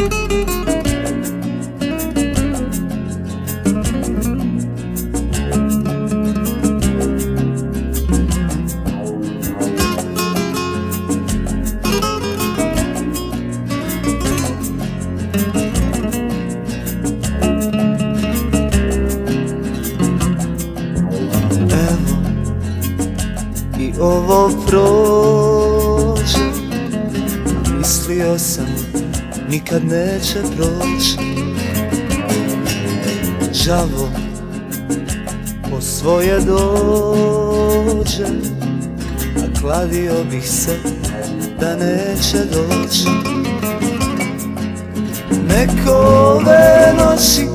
thank you ovo prođe Mislio sam nikad neće proći. Žavo po svoje dođe A kladio bih se da neće doći. Neko ove noći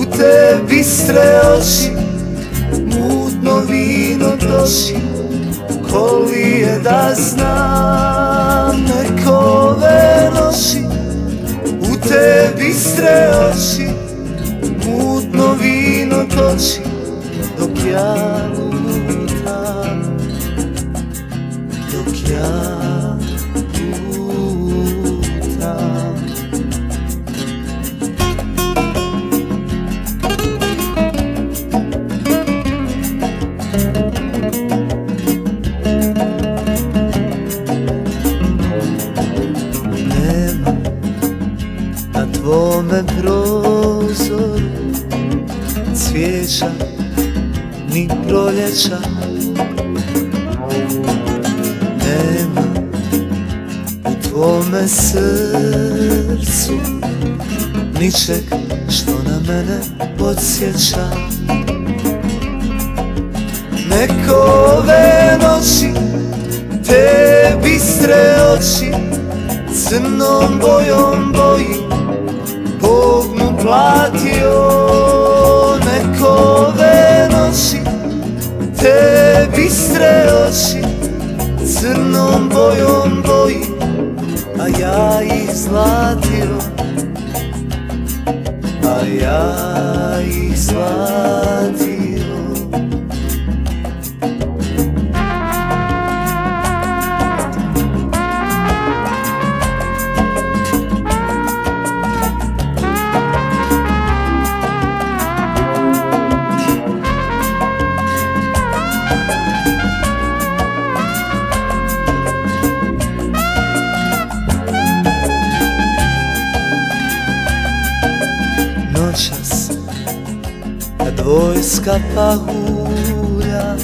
u te bistre oči Mutno vino troši Ko li je da znam Neko ove noći U te bistre oči Mutno vino toči Dok ja tvome prozoru cvijeća ni proljeća. Nema u tvome srcu ničeg što na mene podsjeća. Neko ove noći te bistre oči crnom bojom mu platio neko ove noći Te bistre oči crnom bojom boji A ja ih zlatio Vojska pahulja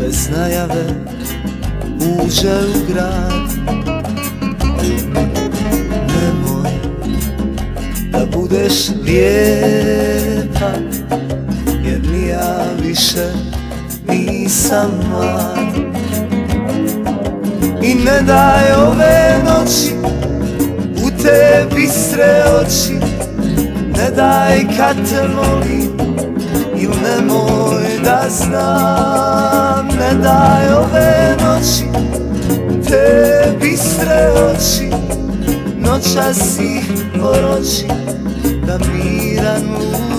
Bez najave uđe u grad. Nemoj da budeš lijepa Jer ni ja više nisam mlad. I ne daj ove noći u te bistre oči ne daj kad te molim Il nemoj da znam Ne daj ove noći Te bistre oči Noćas ih oroči Da miran lutam